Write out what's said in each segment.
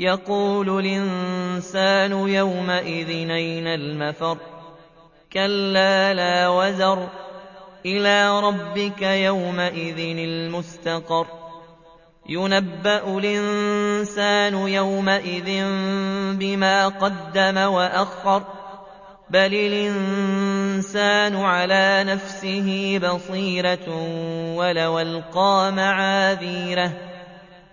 يقول الإنسان يومئذ أين المفر؟ كلا لا وزر. إلى ربك يومئذ المستقر. ينبأ الإنسان يومئذ بما قدم وأخر. بل الإنسان على نفسه بصيرة ولو ألقى معاذيره.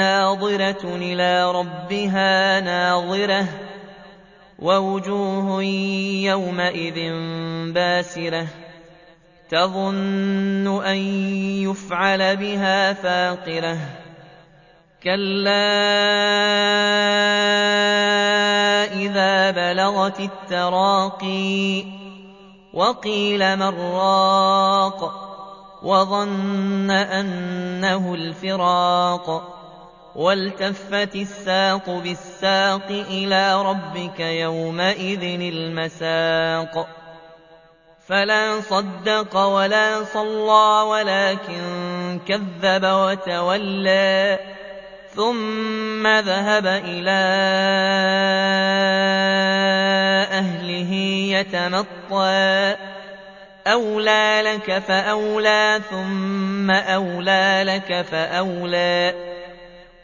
ناظرة إلى ربها ناظرة ووجوه يومئذ باسرة تظن أن يفعل بها فاقرة كلا إذا بلغت التراقي وقيل من راق وظن أنه الفراق والتفت الساق بالساق إلى ربك يومئذ المساق. فلا صدق ولا صلى ولكن كذب وتولى. ثم ذهب إلى أهله يتمطى. أولى لك فأولى ثم أولى لك فأولى.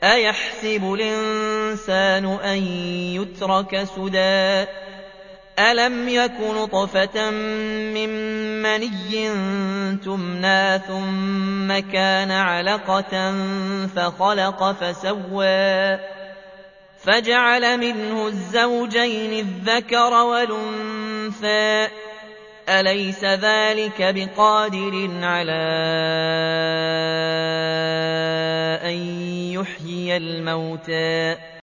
أيحسب الإنسان أن يترك سدى؟ ألم يك نطفة من مني تمنى ثم كان علقة فخلق فسوى؟ فجعل منه الزوجين الذكر والأنثى. أليس ذلك بقادر على الموتى